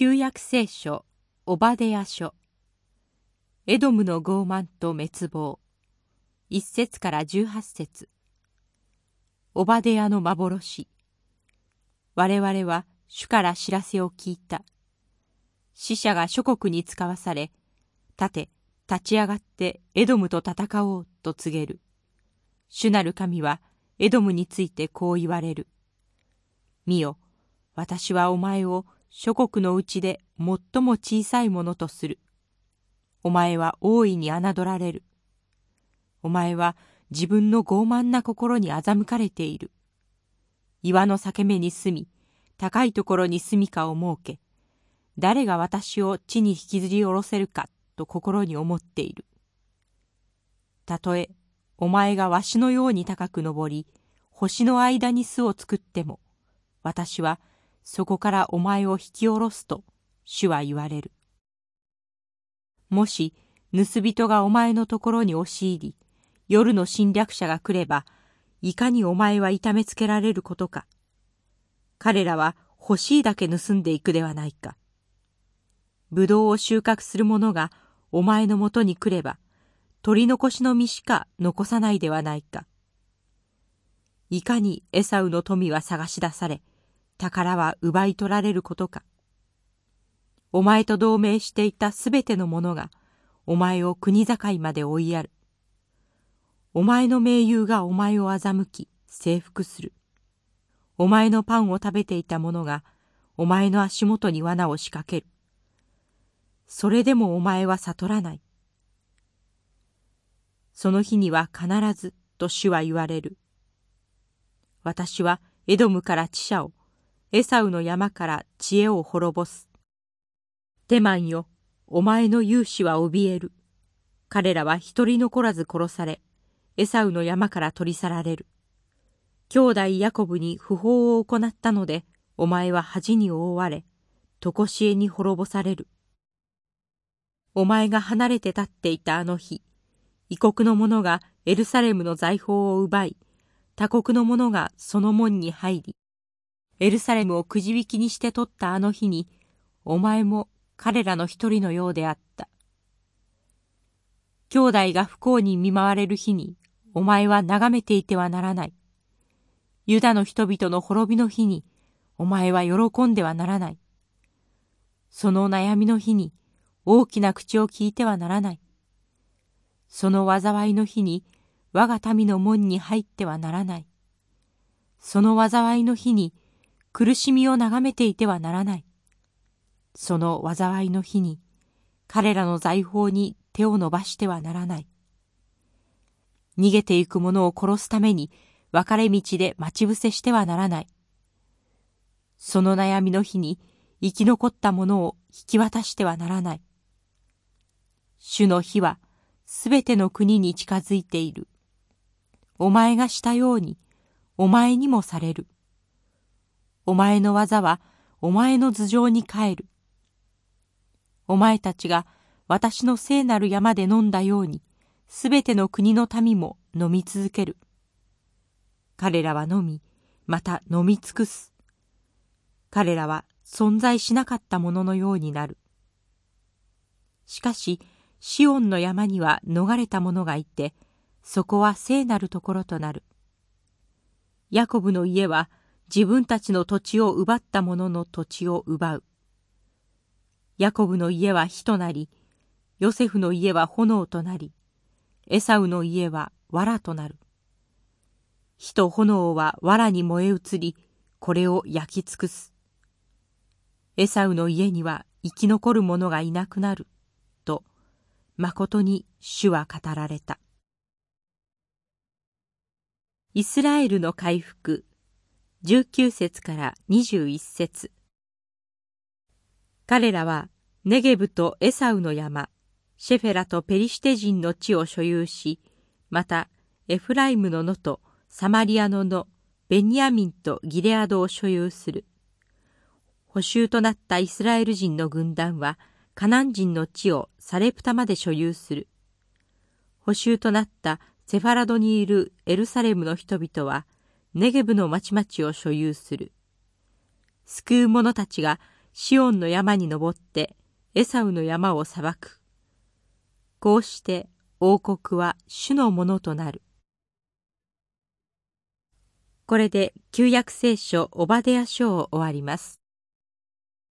旧約聖書オバデヤ書。エドムの傲慢と滅亡。一節から十八節。オバデヤの幻。我々は主から知らせを聞いた。死者が諸国に使わされ立て立ち上がってエドムと戦おうと告げる。主なる神はエドムについてこう言われる。見よ私はお前を諸国のうちで最も小さいものとする。お前は大いに侮られる。お前は自分の傲慢な心に欺かれている。岩の裂け目に住み、高いところに住みかを設け、誰が私を地に引きずり下ろせるかと心に思っている。たとえ、お前がわしのように高く登り、星の間に巣を作っても、私はそこからお前を引き下ろすと主は言われる。もし盗人がお前のところに押し入り、夜の侵略者が来れば、いかにお前は痛めつけられることか。彼らは欲しいだけ盗んでいくではないか。ぶどうを収穫する者がお前のもとに来れば、取り残しの実しか残さないではないか。いかにエサウの富は探し出され、宝は奪い取られることか。お前と同盟していたすべてのものが、お前を国境まで追いやる。お前の盟友がお前を欺き、征服する。お前のパンを食べていた者が、お前の足元に罠を仕掛ける。それでもお前は悟らない。その日には必ず、と主は言われる。私はエドムから知者を、エサウの山から知恵を滅ぼす。テマンよ、お前の勇士は怯える。彼らは一人残らず殺され、エサウの山から取り去られる。兄弟ヤコブに不法を行ったので、お前は恥に覆われ、とこしえに滅ぼされる。お前が離れて立っていたあの日、異国の者がエルサレムの財宝を奪い、他国の者がその門に入り、エルサレムをくじ引きにして取ったあの日に、お前も彼らの一人のようであった。兄弟が不幸に見舞われる日に、お前は眺めていてはならない。ユダの人々の滅びの日に、お前は喜んではならない。その悩みの日に、大きな口を聞いてはならない。その災いの日に、我が民の門に入ってはならない。その災いの日に、苦しみを眺めていてはならない。その災いの日に彼らの財宝に手を伸ばしてはならない。逃げていく者を殺すために分かれ道で待ち伏せしてはならない。その悩みの日に生き残った者を引き渡してはならない。主の日はすべての国に近づいている。お前がしたようにお前にもされる。お前の技はお前の頭上に帰る。お前たちが私の聖なる山で飲んだように、すべての国の民も飲み続ける。彼らは飲み、また飲み尽くす。彼らは存在しなかったもののようになる。しかし、シオンの山には逃れた者がいて、そこは聖なるところとなる。ヤコブの家は自分たちの土地を奪った者の土地を奪う。ヤコブの家は火となり、ヨセフの家は炎となり、エサウの家は藁となる。火と炎は藁に燃え移り、これを焼き尽くす。エサウの家には生き残る者がいなくなる。と、誠に主は語られた。イスラエルの回復19節から21節彼らはネゲブとエサウの山、シェフェラとペリシテ人の地を所有し、またエフライムの野とサマリアの野、ベニヤミンとギレアドを所有する。捕囚となったイスラエル人の軍団はカナン人の地をサレプタまで所有する。捕囚となったセファラドにいるエルサレムの人々はネゲブの町々を所有する。救う者たちがシオンの山に登ってエサウの山を裁く。こうして王国は主のものとなる。これで旧約聖書オバデヤ書を終わります。